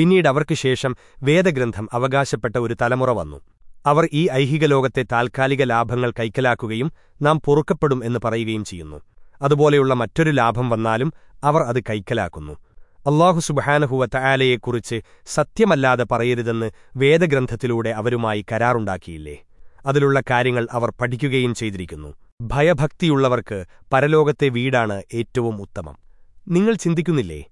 പിന്നീട് അവർക്ക് ശേഷം വേദഗ്രന്ഥം അവകാശപ്പെട്ട ഒരു തലമുറ വന്നു. അവർ ഈ ഐഹിക ലോകത്തെ താൽക്കാലിക ലാഭങ്ങൾ കൈക്കലാക്കുകയും നാം പൊറുക്കപ്പെടും എന്ന് പറയുകയും ചെയ്യുന്നു. അതുപോലെയുള്ള മറ്റൊരു ലാഭം വന്നാലും അവർ അത് കൈക്കലാക്കുന്നു. അള്ളാഹു സുബഹാനഹുവ ആലയെക്കുറിച്ച് സത്യമല്ലാതെ പറയരുതെന്ന് വേദഗ്രന്ഥത്തിലൂടെ അവരുമായി കരാറുണ്ടാക്കിയില്ലേ? അതിലുള്ള കാര്യങ്ങൾ അവർ പഠിക്കുകയും ചെയ്തിരിക്കുന്നു. ഭയഭക്തിയുള്ളവർക്ക് പരലോകത്തെ വീടാണ് ഏറ്റവും ഉത്തമം. നിങ്ങൾ ചിന്തിക്കുന്നില്ലേ?